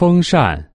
风扇。